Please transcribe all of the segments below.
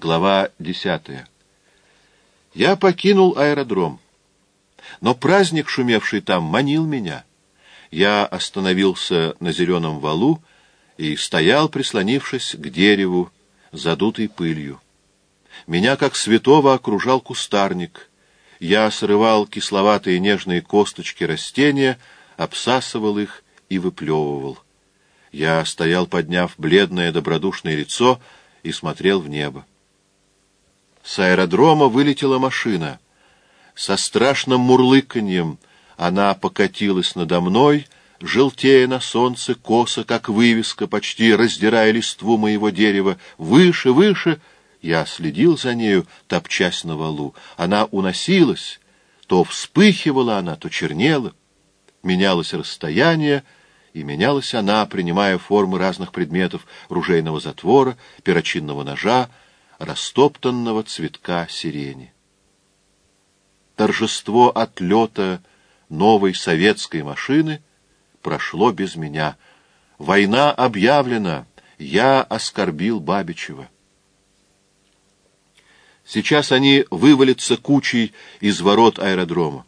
Глава десятая. Я покинул аэродром. Но праздник, шумевший там, манил меня. Я остановился на зеленом валу и стоял, прислонившись к дереву, задутой пылью. Меня, как святого, окружал кустарник. Я срывал кисловатые нежные косточки растения, обсасывал их и выплевывал. Я стоял, подняв бледное добродушное лицо, и смотрел в небо. С аэродрома вылетела машина. Со страшным мурлыканьем она покатилась надо мной, желтея на солнце, косо, как вывеска, почти раздирая листву моего дерева. Выше, выше! Я следил за нею, топчась на валу. Она уносилась, то вспыхивала она, то чернела. Менялось расстояние, и менялась она, принимая формы разных предметов ружейного затвора, перочинного ножа, растоптанного цветка сирени. Торжество отлета новой советской машины прошло без меня. Война объявлена, я оскорбил Бабичева. Сейчас они вывалятся кучей из ворот аэродрома.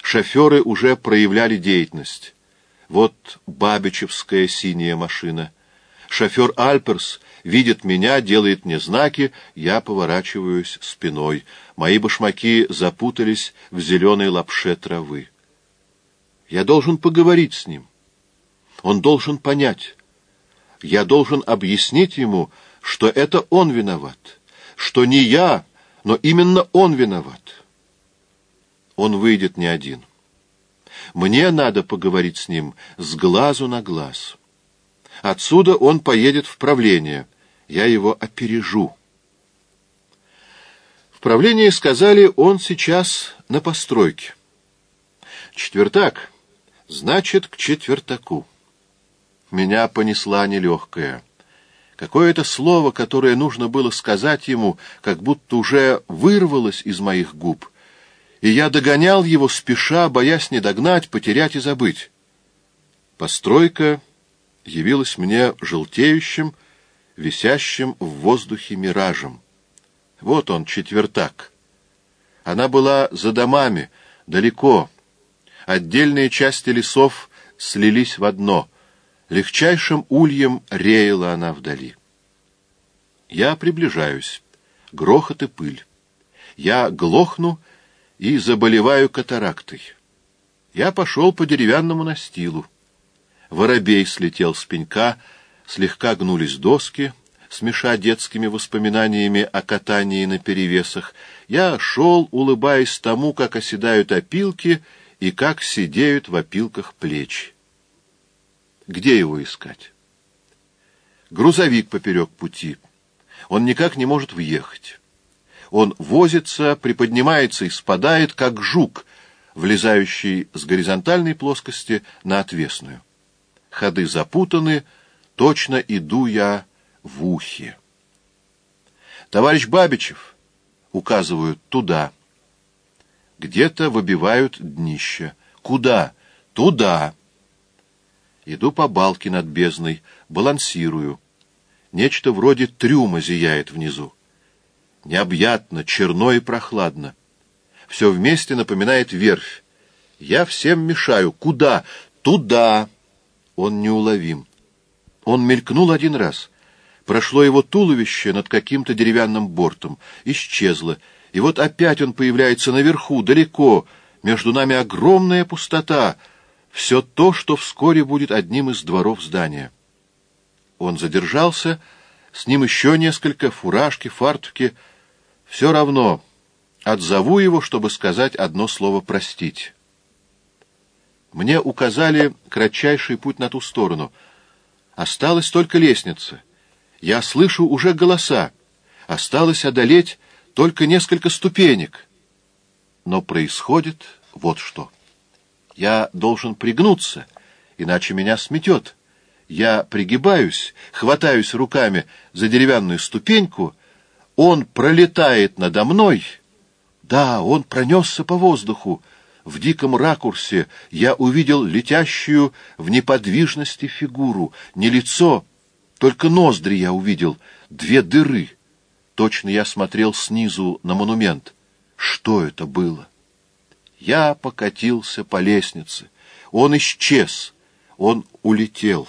Шоферы уже проявляли деятельность. Вот бабичевская синяя машина. Шофер Альперс видит меня, делает мне знаки, я поворачиваюсь спиной. Мои башмаки запутались в зеленой лапше травы. Я должен поговорить с ним. Он должен понять. Я должен объяснить ему, что это он виноват, что не я, но именно он виноват. Он выйдет не один. Мне надо поговорить с ним с глазу на глаз. Отсюда он поедет в правление. Я его опережу. В правлении сказали, он сейчас на постройке. Четвертак, значит, к четвертаку. Меня понесла нелегкая. Какое-то слово, которое нужно было сказать ему, как будто уже вырвалось из моих губ, и я догонял его спеша, боясь не догнать, потерять и забыть. Постройка явилась мне желтеющим, висящим в воздухе миражем. Вот он, четвертак. Она была за домами, далеко. Отдельные части лесов слились в одно. Легчайшим ульем реяла она вдали. Я приближаюсь. Грохот и пыль. Я глохну и заболеваю катарактой. Я пошел по деревянному настилу. Воробей слетел с пенька, слегка гнулись доски, смеша детскими воспоминаниями о катании на перевесах. Я шел, улыбаясь тому, как оседают опилки и как сидеют в опилках плечи. Где его искать? Грузовик поперек пути. Он никак не может въехать. Он возится, приподнимается и спадает, как жук, влезающий с горизонтальной плоскости на отвесную. Ходы запутаны, точно иду я в ухе. Товарищ Бабичев, указывают туда. Где-то выбивают днище. Куда? Туда. Иду по балке над бездной, балансирую. Нечто вроде трюма зияет внизу. Необъятно, черно и прохладно. Все вместе напоминает верфь. Я всем мешаю. Куда? Туда. Он неуловим. Он мелькнул один раз. Прошло его туловище над каким-то деревянным бортом. Исчезло. И вот опять он появляется наверху, далеко. Между нами огромная пустота. Все то, что вскоре будет одним из дворов здания. Он задержался. С ним еще несколько фуражки, фартуки. Все равно. Отзову его, чтобы сказать одно слово «простить». Мне указали кратчайший путь на ту сторону. Осталась только лестница. Я слышу уже голоса. Осталось одолеть только несколько ступенек. Но происходит вот что. Я должен пригнуться, иначе меня сметет. Я пригибаюсь, хватаюсь руками за деревянную ступеньку. Он пролетает надо мной. Да, он пронесся по воздуху. В диком ракурсе я увидел летящую в неподвижности фигуру. Не лицо, только ноздри я увидел, две дыры. Точно я смотрел снизу на монумент. Что это было? Я покатился по лестнице. Он исчез. Он улетел.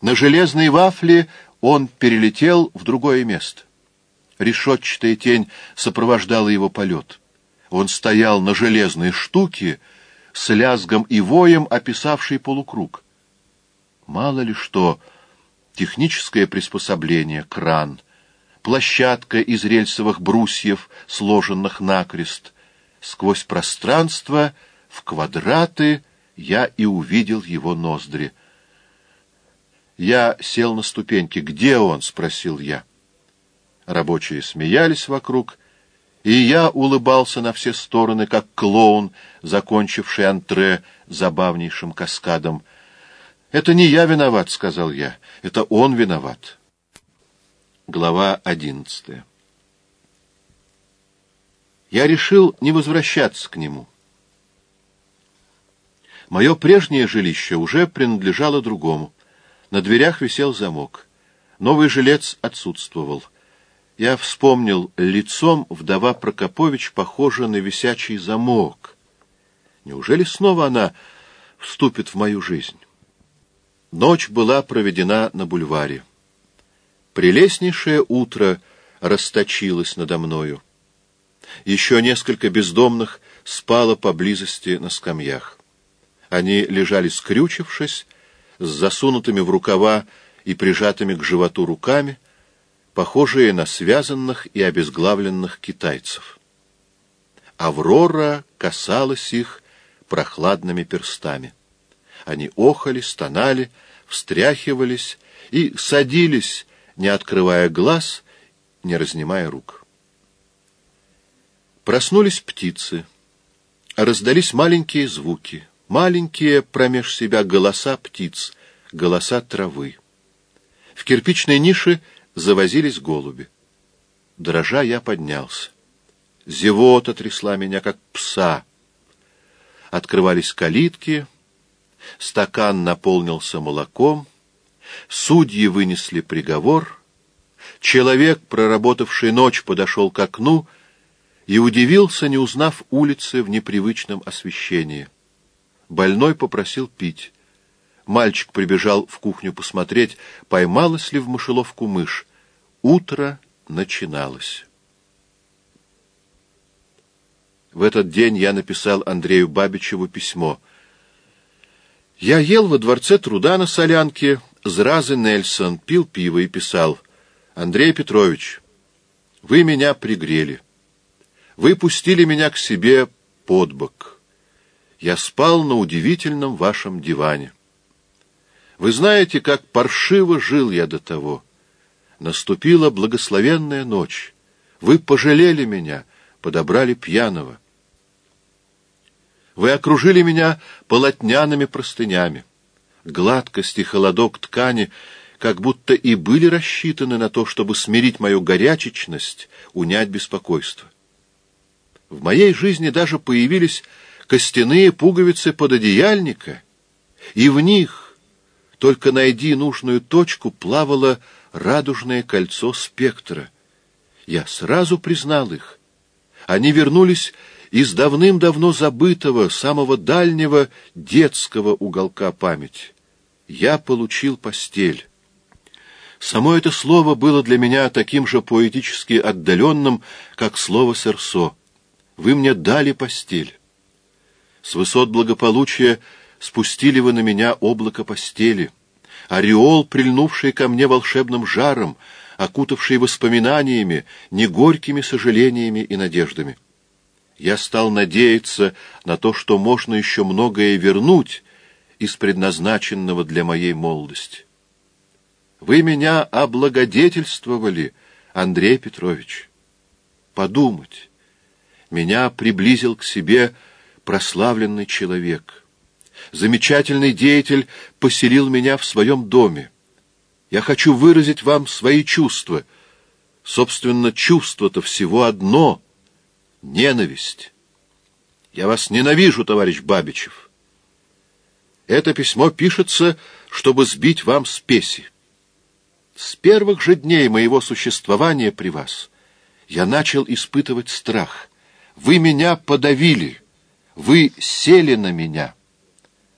На железной вафле он перелетел в другое место. Решетчатая тень сопровождала его полет. Он стоял на железной штуке, с лязгом и воем описавший полукруг. Мало ли что, техническое приспособление, кран, площадка из рельсовых брусьев, сложенных накрест. Сквозь пространство, в квадраты, я и увидел его ноздри. Я сел на ступеньки. «Где он?» — спросил я. Рабочие смеялись вокруг, и я улыбался на все стороны, как клоун, закончивший антре забавнейшим каскадом. «Это не я виноват», — сказал я, — «это он виноват». Глава одиннадцатая Я решил не возвращаться к нему. Мое прежнее жилище уже принадлежало другому. На дверях висел замок. Новый жилец отсутствовал — я вспомнил, лицом вдова Прокопович похожа на висячий замок. Неужели снова она вступит в мою жизнь? Ночь была проведена на бульваре. Прелестнейшее утро расточилось надо мною. Еще несколько бездомных спало поблизости на скамьях. Они лежали скрючившись, с засунутыми в рукава и прижатыми к животу руками, похожие на связанных и обезглавленных китайцев. Аврора касалась их прохладными перстами. Они охали, стонали, встряхивались и садились, не открывая глаз, не разнимая рук. Проснулись птицы, раздались маленькие звуки, маленькие промеж себя голоса птиц, голоса травы. В кирпичной нише — завозились голуби. Дрожа я поднялся. Зевота трясла меня, как пса. Открывались калитки, стакан наполнился молоком, судьи вынесли приговор, человек, проработавший ночь, подошел к окну и удивился, не узнав улицы в непривычном освещении. Больной попросил пить. Мальчик прибежал в кухню посмотреть, поймалась ли в мышеловку мышь. Утро начиналось. В этот день я написал Андрею Бабичеву письмо. Я ел во дворце труда на солянке, зразы Нельсон, пил пиво и писал. Андрей Петрович, вы меня пригрели. Вы пустили меня к себе под бок. Я спал на удивительном вашем диване. Вы знаете, как паршиво жил я до того. Наступила благословенная ночь. Вы пожалели меня, подобрали пьяного. Вы окружили меня полотняными простынями. Гладкость и холодок ткани как будто и были рассчитаны на то, чтобы смирить мою горячечность, унять беспокойство. В моей жизни даже появились костяные пуговицы пододеяльника, и в них только найди нужную точку, плавало радужное кольцо спектра. Я сразу признал их. Они вернулись из давным-давно забытого, самого дальнего детского уголка памяти. Я получил постель. Само это слово было для меня таким же поэтически отдаленным, как слово «серсо». Вы мне дали постель. С высот благополучия спустили вы на меня облако постели, ореол, прильнувший ко мне волшебным жаром, окутавший воспоминаниями, не горькими сожалениями и надеждами. Я стал надеяться на то, что можно еще многое вернуть из предназначенного для моей молодости. Вы меня облагодетельствовали, Андрей Петрович. Подумать. Меня приблизил к себе прославленный человек — замечательный деятель поселил меня в своем доме. Я хочу выразить вам свои чувства. Собственно, чувство-то всего одно — ненависть. Я вас ненавижу, товарищ Бабичев. Это письмо пишется, чтобы сбить вам спеси. С первых же дней моего существования при вас я начал испытывать страх. Вы меня подавили, вы сели на меня.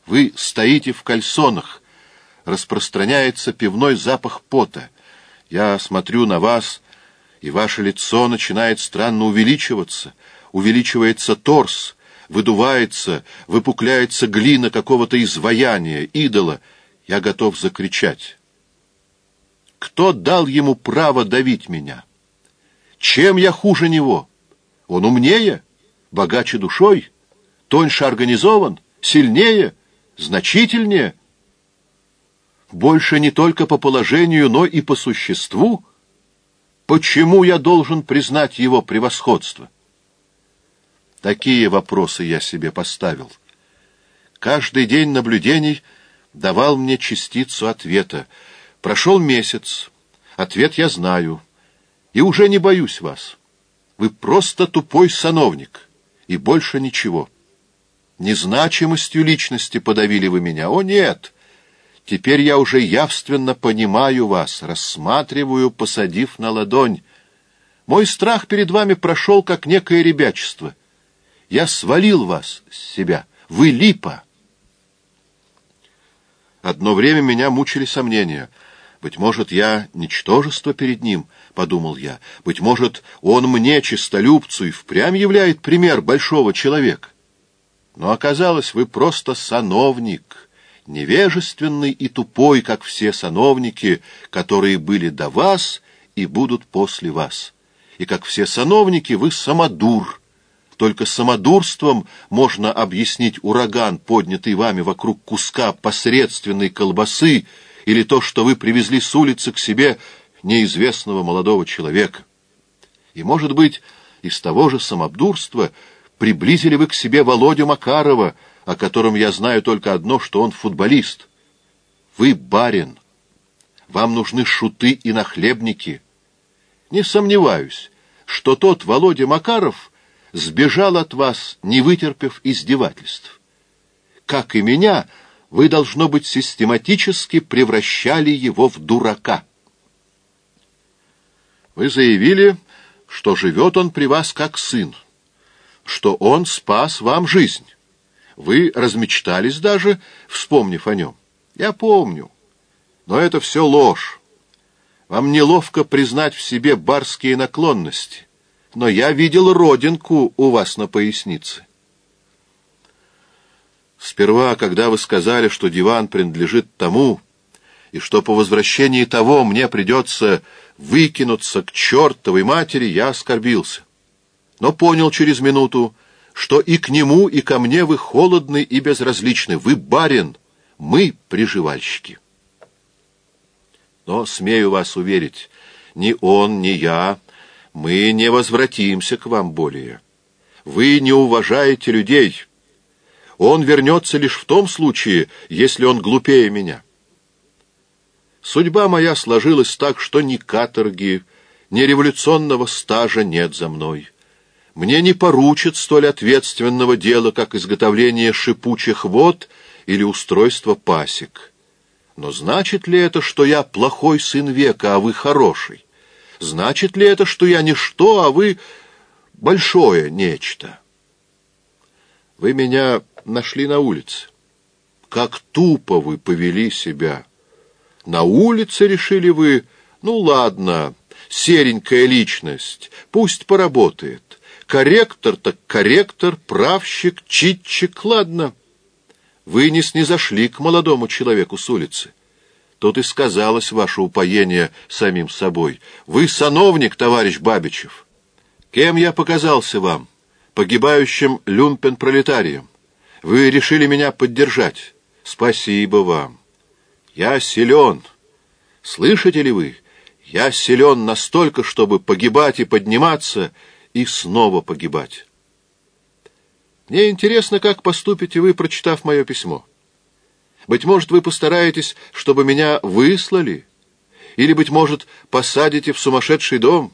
Вы стоите в кальсонах, распространяется пивной запах пота. Я смотрю на вас, и ваше лицо начинает странно увеличиваться, увеличивается торс, выдувается, выпукляется глина какого-то изваяния, идола. Я готов закричать. Кто дал ему право давить меня? Чем я хуже него? Он умнее, богаче душой, тоньше организован, сильнее, значительнее. Больше не только по положению, но и по существу. Почему я должен признать его превосходство? Такие вопросы я себе поставил. Каждый день наблюдений давал мне частицу ответа. Прошел месяц. Ответ я знаю. И уже не боюсь вас. Вы просто тупой сановник. И больше ничего. Незначимостью личности подавили вы меня. О, нет! Теперь я уже явственно понимаю вас, рассматриваю, посадив на ладонь. Мой страх перед вами прошел, как некое ребячество — я свалил вас с себя. Вы липа. Одно время меня мучили сомнения. Быть может, я ничтожество перед ним, — подумал я. Быть может, он мне, чистолюбцу, и впрямь являет пример большого человека. Но оказалось, вы просто сановник, невежественный и тупой, как все сановники, которые были до вас и будут после вас. И как все сановники, вы самодур, только самодурством можно объяснить ураган, поднятый вами вокруг куска посредственной колбасы, или то, что вы привезли с улицы к себе неизвестного молодого человека. И, может быть, из того же самодурства приблизили вы к себе Володю Макарова, о котором я знаю только одно, что он футболист. Вы барин. Вам нужны шуты и нахлебники. Не сомневаюсь, что тот Володя Макаров — сбежал от вас, не вытерпев издевательств. Как и меня, вы, должно быть, систематически превращали его в дурака. Вы заявили, что живет он при вас как сын, что он спас вам жизнь. Вы размечтались даже, вспомнив о нем. Я помню. Но это все ложь. Вам неловко признать в себе барские наклонности но я видел родинку у вас на пояснице. Сперва, когда вы сказали, что диван принадлежит тому, и что по возвращении того мне придется выкинуться к чертовой матери, я оскорбился. Но понял через минуту, что и к нему, и ко мне вы холодны и безразличны. Вы барин, мы приживальщики. Но, смею вас уверить, ни он, ни я мы не возвратимся к вам более. Вы не уважаете людей. Он вернется лишь в том случае, если он глупее меня. Судьба моя сложилась так, что ни каторги, ни революционного стажа нет за мной. Мне не поручат столь ответственного дела, как изготовление шипучих вод или устройство пасек. Но значит ли это, что я плохой сын века, а вы хороший? Значит ли это, что я ничто, а вы большое нечто? Вы меня нашли на улице. Как тупо вы повели себя. На улице решили вы, ну ладно, серенькая личность, пусть поработает. Корректор так корректор, правщик, читчик, ладно. Вы не снизошли к молодому человеку с улицы. Тут и сказалось ваше упоение самим собой. Вы сановник, товарищ Бабичев. Кем я показался вам? Погибающим люмпен-пролетарием. Вы решили меня поддержать. Спасибо вам. Я силен. Слышите ли вы? Я силен настолько, чтобы погибать и подниматься, и снова погибать. Мне интересно, как поступите вы, прочитав мое письмо. Быть может, вы постараетесь, чтобы меня выслали? Или, быть может, посадите в сумасшедший дом?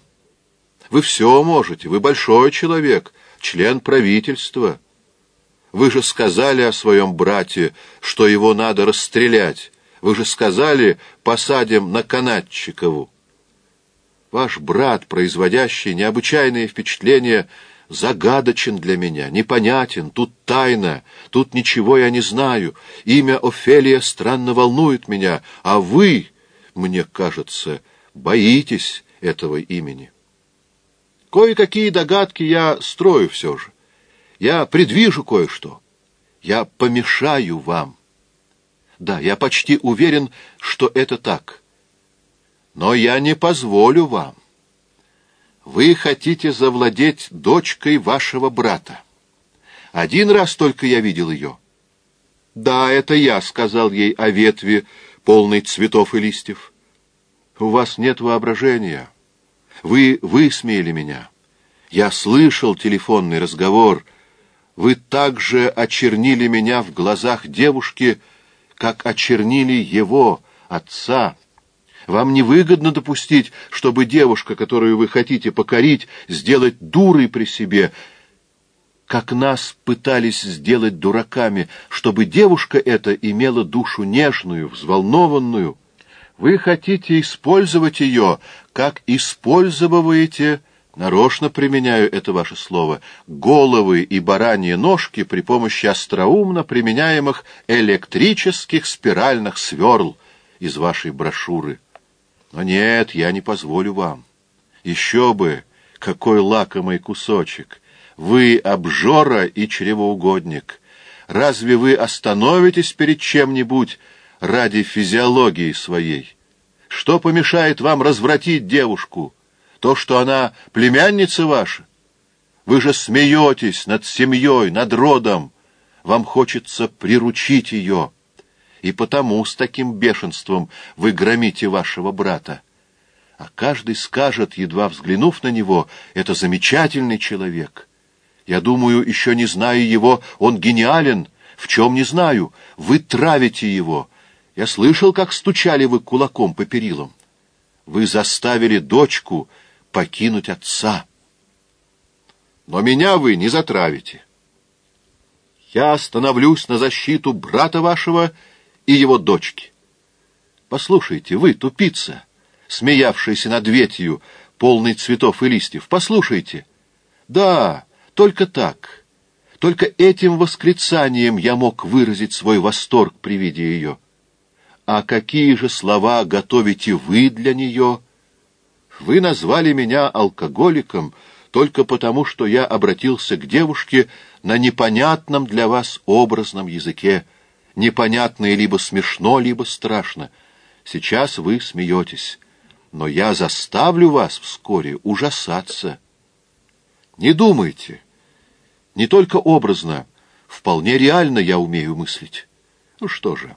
Вы все можете, вы большой человек, член правительства. Вы же сказали о своем брате, что его надо расстрелять, Вы же сказали, посадим на канатчикову. Ваш брат, производящий необычайное впечатление, загадочен для меня, непонятен, тут тайна, тут ничего я не знаю. Имя Офелия странно волнует меня, а вы, мне кажется, боитесь этого имени. Кое-какие догадки я строю все же. Я предвижу кое-что. Я помешаю вам. Да, я почти уверен, что это так. Но я не позволю вам. Вы хотите завладеть дочкой вашего брата. Один раз только я видел ее. Да, это я сказал ей о ветви, полной цветов и листьев. У вас нет воображения. Вы высмеяли меня. Я слышал телефонный разговор. Вы также очернили меня в глазах девушки, как очернили его, отца, вам невыгодно допустить, чтобы девушка, которую вы хотите покорить, сделать дурой при себе, как нас пытались сделать дураками, чтобы девушка эта имела душу нежную, взволнованную. Вы хотите использовать ее, как использовываете, нарочно применяю это ваше слово, головы и бараньи ножки при помощи остроумно применяемых электрических спиральных сверл из вашей брошюры. Но нет, я не позволю вам. Еще бы, какой лакомый кусочек! Вы обжора и чревоугодник. Разве вы остановитесь перед чем-нибудь ради физиологии своей? Что помешает вам развратить девушку? То, что она племянница ваша? Вы же смеетесь над семьей, над родом. Вам хочется приручить ее и потому с таким бешенством вы громите вашего брата. А каждый скажет, едва взглянув на него, это замечательный человек. Я думаю, еще не знаю его, он гениален, в чем не знаю, вы травите его. Я слышал, как стучали вы кулаком по перилам. Вы заставили дочку покинуть отца. Но меня вы не затравите. Я остановлюсь на защиту брата вашего и его дочки. Послушайте, вы, тупица, смеявшийся над ветью, полный цветов и листьев, послушайте. Да, только так, только этим восклицанием я мог выразить свой восторг при виде ее. А какие же слова готовите вы для нее? Вы назвали меня алкоголиком только потому, что я обратился к девушке на непонятном для вас образном языке, непонятно и либо смешно, либо страшно. Сейчас вы смеетесь, но я заставлю вас вскоре ужасаться. Не думайте. Не только образно, вполне реально я умею мыслить. Ну что же,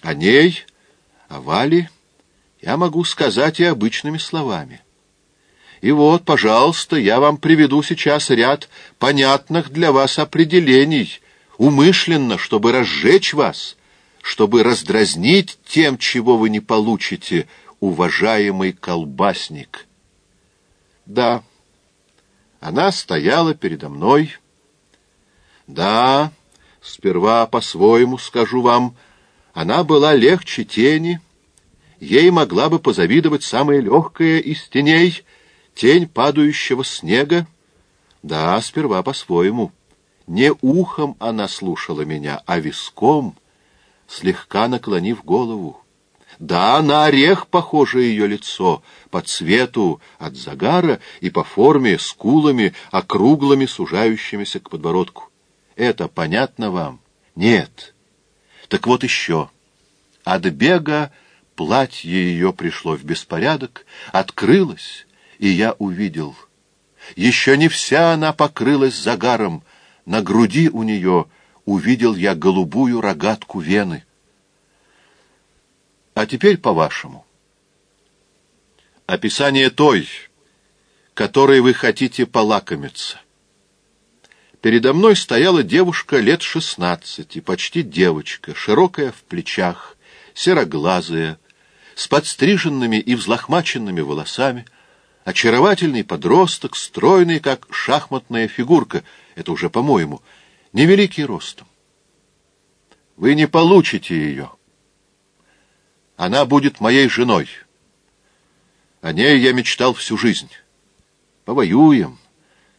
о ней, о Вале я могу сказать и обычными словами. И вот, пожалуйста, я вам приведу сейчас ряд понятных для вас определений — умышленно, чтобы разжечь вас, чтобы раздразнить тем, чего вы не получите, уважаемый колбасник. Да, она стояла передо мной. Да, сперва по-своему скажу вам, она была легче тени, ей могла бы позавидовать самая легкая из теней, тень падающего снега. Да, сперва по-своему. Не ухом она слушала меня, а виском, слегка наклонив голову. Да, на орех похоже ее лицо, по цвету от загара и по форме скулами, округлыми, сужающимися к подбородку. Это понятно вам? Нет. Так вот еще. От бега платье ее пришло в беспорядок, открылось, и я увидел. Еще не вся она покрылась загаром, на груди у нее увидел я голубую рогатку вены. А теперь по-вашему. Описание той, которой вы хотите полакомиться. Передо мной стояла девушка лет шестнадцати, почти девочка, широкая в плечах, сероглазая, с подстриженными и взлохмаченными волосами, очаровательный подросток, стройный, как шахматная фигурка — это уже по-моему, невеликий ростом. Вы не получите ее. Она будет моей женой. О ней я мечтал всю жизнь. Повоюем,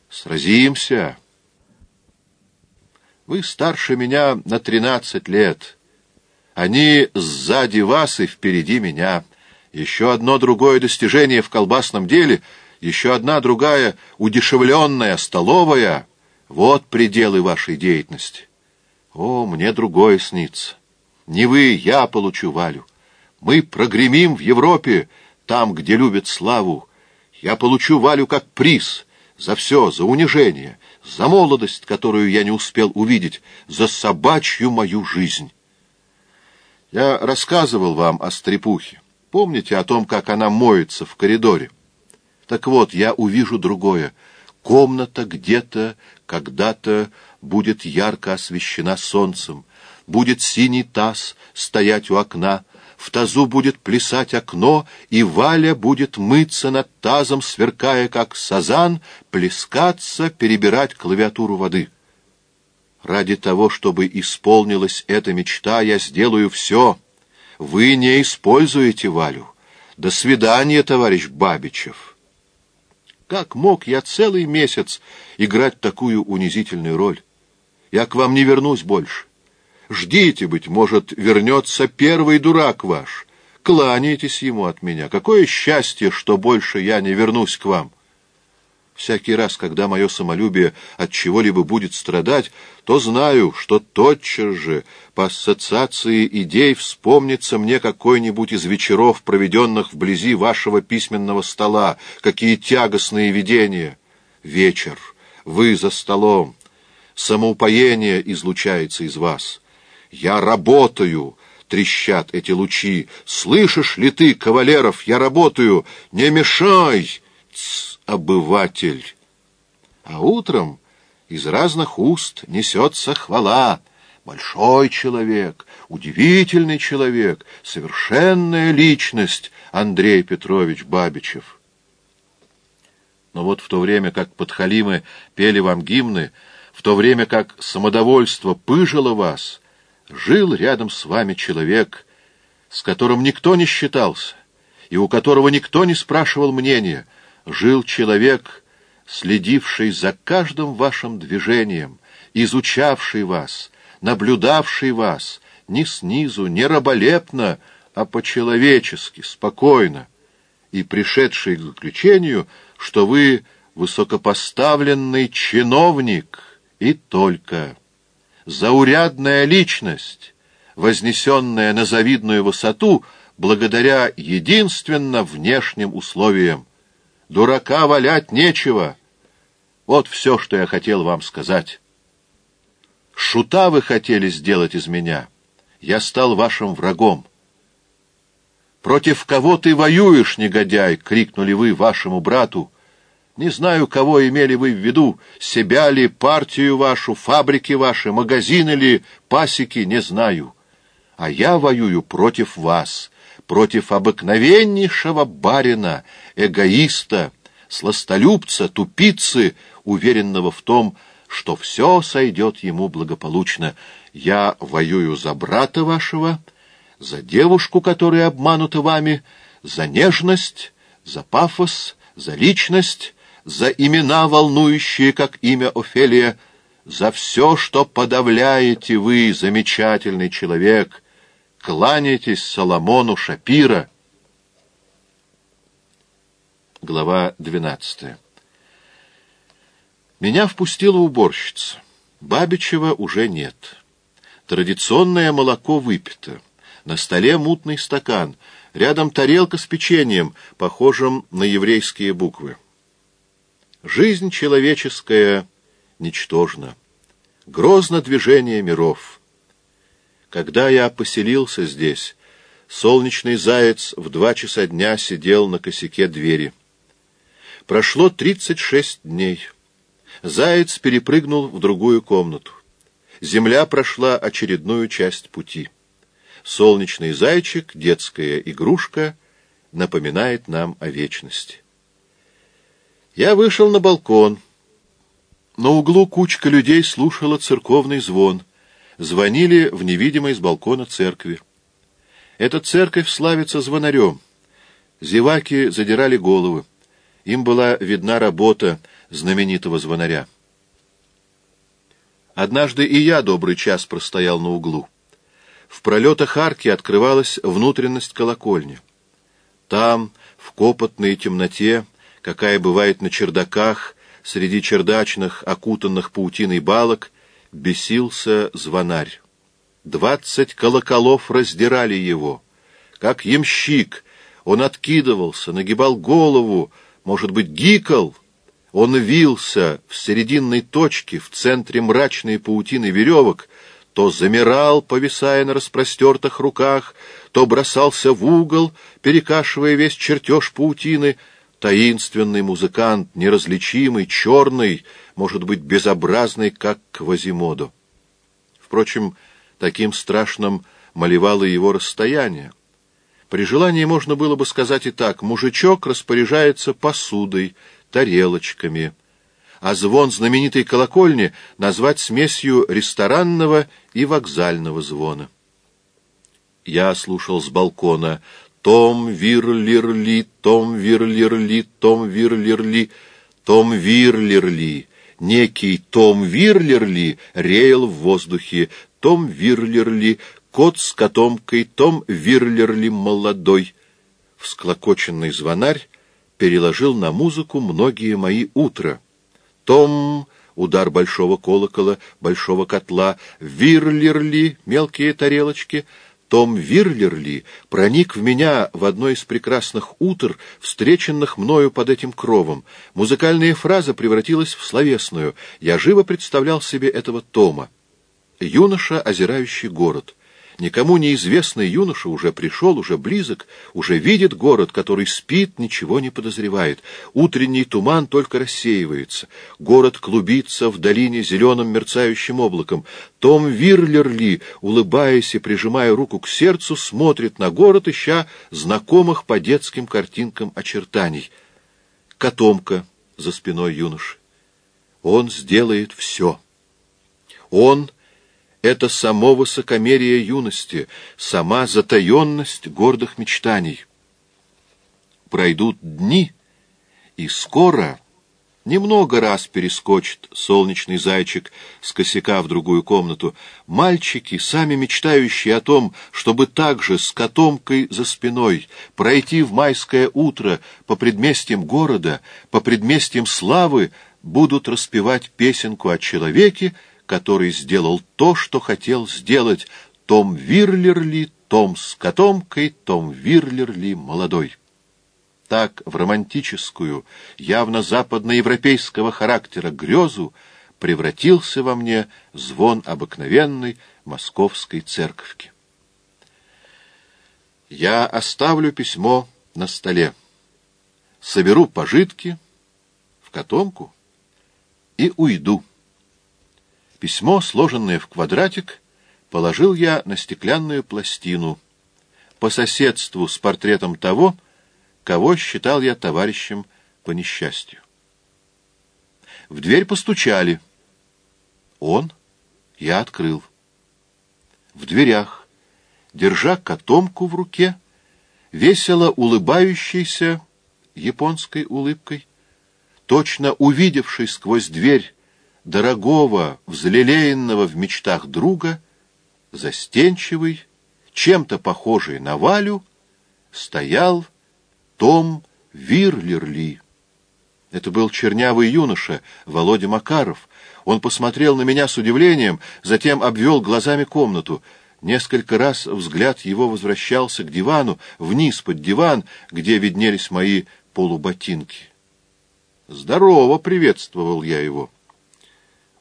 сразимся. Вы старше меня на тринадцать лет. Они сзади вас и впереди меня. Еще одно другое достижение в колбасном деле, еще одна другая удешевленная столовая — вот пределы вашей деятельности. О, мне другое снится. Не вы, я получу Валю. Мы прогремим в Европе, там, где любят славу. Я получу Валю как приз за все, за унижение, за молодость, которую я не успел увидеть, за собачью мою жизнь. Я рассказывал вам о стрепухе. Помните о том, как она моется в коридоре? Так вот, я увижу другое. Комната где-то, когда-то будет ярко освещена солнцем, будет синий таз стоять у окна, в тазу будет плясать окно, и Валя будет мыться над тазом, сверкая, как сазан, плескаться, перебирать клавиатуру воды. Ради того, чтобы исполнилась эта мечта, я сделаю все. Вы не используете Валю. До свидания, товарищ Бабичев. Как мог я целый месяц играть такую унизительную роль? Я к вам не вернусь больше. Ждите, быть может, вернется первый дурак ваш. Кланяйтесь ему от меня. Какое счастье, что больше я не вернусь к вам. Всякий раз, когда мое самолюбие от чего-либо будет страдать, то знаю, что тотчас же по ассоциации идей вспомнится мне какой-нибудь из вечеров, проведенных вблизи вашего письменного стола, какие тягостные видения. Вечер, вы за столом, самоупоение излучается из вас. «Я работаю!» — трещат эти лучи. «Слышишь ли ты, кавалеров, я работаю! Не мешай!» Ц, обыватель! А утром из разных уст несется хвала. Большой человек, удивительный человек, совершенная личность Андрей Петрович Бабичев. Но вот в то время, как подхалимы пели вам гимны, в то время как самодовольство пыжило вас — жил рядом с вами человек, с которым никто не считался, и у которого никто не спрашивал мнения, жил человек, следивший за каждым вашим движением, изучавший вас, наблюдавший вас, не снизу, не раболепно, а по-человечески, спокойно, и пришедший к заключению, что вы высокопоставленный чиновник и только заурядная личность, вознесенная на завидную высоту благодаря единственно внешним условиям. Дурака валять нечего. Вот все, что я хотел вам сказать. Шута вы хотели сделать из меня. Я стал вашим врагом. «Против кого ты воюешь, негодяй?» — крикнули вы вашему брату. Не знаю, кого имели вы в виду, себя ли, партию вашу, фабрики ваши, магазины ли, пасеки, не знаю. А я воюю против вас, против обыкновеннейшего барина, эгоиста, сластолюбца, тупицы, уверенного в том, что все сойдет ему благополучно. Я воюю за брата вашего, за девушку, которая обманута вами, за нежность, за пафос, за личность, за имена, волнующие, как имя Офелия, за все, что подавляете вы, замечательный человек. Кланяйтесь Соломону Шапира. Глава двенадцатая. Меня впустила уборщица. Бабичева уже нет. Традиционное молоко выпито. На столе мутный стакан. Рядом тарелка с печеньем, похожим на еврейские буквы. Жизнь человеческая ничтожна. Грозно движение миров. Когда я поселился здесь, солнечный заяц в два часа дня сидел на косяке двери. Прошло тридцать шесть дней. Заяц перепрыгнул в другую комнату. Земля прошла очередную часть пути. Солнечный зайчик, детская игрушка, напоминает нам о вечности. Я вышел на балкон. На углу кучка людей слушала церковный звон. Звонили в невидимой с балкона церкви. Эта церковь славится звонарем. Зеваки задирали головы. Им была видна работа знаменитого звонаря. Однажды и я добрый час простоял на углу. В пролетах арки открывалась внутренность колокольни. Там, в копотной темноте, какая бывает на чердаках, среди чердачных, окутанных паутиной балок, бесился звонарь. Двадцать колоколов раздирали его. Как ямщик, он откидывался, нагибал голову, может быть, гикал. Он вился в серединной точке, в центре мрачной паутины веревок, то замирал, повисая на распростертых руках, то бросался в угол, перекашивая весь чертеж паутины — таинственный музыкант, неразличимый, черный, может быть, безобразный, как Квазимодо. Впрочем, таким страшным малевало его расстояние. При желании можно было бы сказать и так, мужичок распоряжается посудой, тарелочками, а звон знаменитой колокольни назвать смесью ресторанного и вокзального звона. Я слушал с балкона том Вирлерли, Том Вирлерли, Том Вирлерли, Том Вирлерли. Некий Том Вирлерли реял в воздухе. Том Вирлерли, кот с котомкой, Том Вирлерли молодой. Всклокоченный звонарь переложил на музыку многие мои утра. Том удар большого колокола, большого котла, вирлерли, мелкие тарелочки — том Вирлерли проник в меня в одно из прекрасных утр, встреченных мною под этим кровом. Музыкальная фраза превратилась в словесную. Я живо представлял себе этого Тома. Юноша, озирающий город. Никому неизвестный юноша уже пришел, уже близок, уже видит город, который спит, ничего не подозревает. Утренний туман только рассеивается. Город клубится в долине зеленым мерцающим облаком. Том Вирлерли, улыбаясь и прижимая руку к сердцу, смотрит на город, ища знакомых по детским картинкам очертаний. Котомка за спиной юноши. Он сделает все. Он это само высокомерие юности, сама затаенность гордых мечтаний. Пройдут дни, и скоро, немного раз перескочит солнечный зайчик с косяка в другую комнату, мальчики, сами мечтающие о том, чтобы также с котомкой за спиной пройти в майское утро по предместьям города, по предместьям славы, будут распевать песенку о человеке, который сделал то, что хотел сделать Том Вирлерли, Том с котомкой, Том Вирлерли молодой. Так в романтическую, явно западноевропейского характера грезу превратился во мне звон обыкновенной московской церковки. Я оставлю письмо на столе, соберу пожитки в котомку и уйду. Письмо, сложенное в квадратик, положил я на стеклянную пластину по соседству с портретом того, кого считал я товарищем по несчастью. В дверь постучали. Он, я открыл. В дверях, держа котомку в руке, весело улыбающийся японской улыбкой, точно увидевший сквозь дверь дорогого, взлелеянного в мечтах друга, застенчивый, чем-то похожий на Валю, стоял Том Вирлерли. Это был чернявый юноша, Володя Макаров. Он посмотрел на меня с удивлением, затем обвел глазами комнату. Несколько раз взгляд его возвращался к дивану, вниз под диван, где виднелись мои полуботинки. «Здорово!» — приветствовал я его.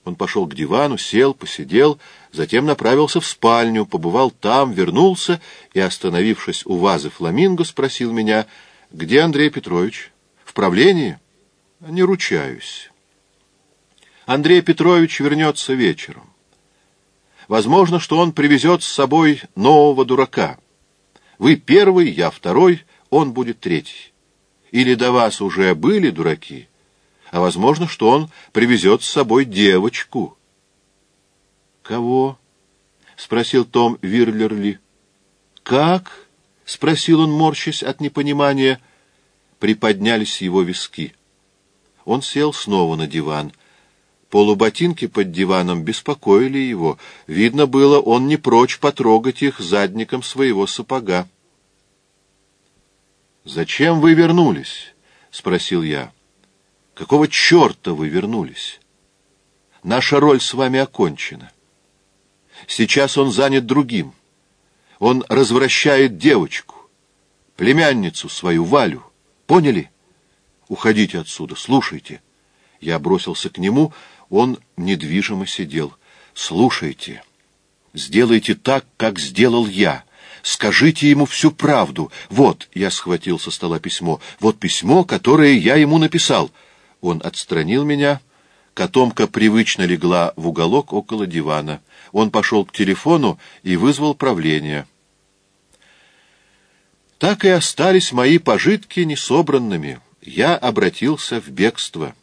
Он пошел к дивану, сел, посидел, затем направился в спальню, побывал там, вернулся и, остановившись у вазы фламинго, спросил меня, где Андрей Петрович? В правлении? Не ручаюсь. Андрей Петрович вернется вечером. Возможно, что он привезет с собой нового дурака. Вы первый, я второй, он будет третий. Или до вас уже были дураки, а возможно, что он привезет с собой девочку. — Кого? — спросил Том Вирлерли. — Как? спросил он, морщась от непонимания. Приподнялись его виски. Он сел снова на диван. Полуботинки под диваном беспокоили его. Видно было, он не прочь потрогать их задником своего сапога. «Зачем вы вернулись?» — спросил я. «Какого черта вы вернулись? Наша роль с вами окончена. Сейчас он занят другим. Он развращает девочку, племянницу свою, Валю. Поняли? Уходите отсюда, слушайте». Я бросился к нему, он недвижимо сидел. «Слушайте, сделайте так, как сделал я». Скажите ему всю правду. Вот, я схватил со стола письмо. Вот письмо, которое я ему написал. Он отстранил меня. Котомка привычно легла в уголок около дивана. Он пошел к телефону и вызвал правление. Так и остались мои пожитки несобранными. Я обратился в бегство.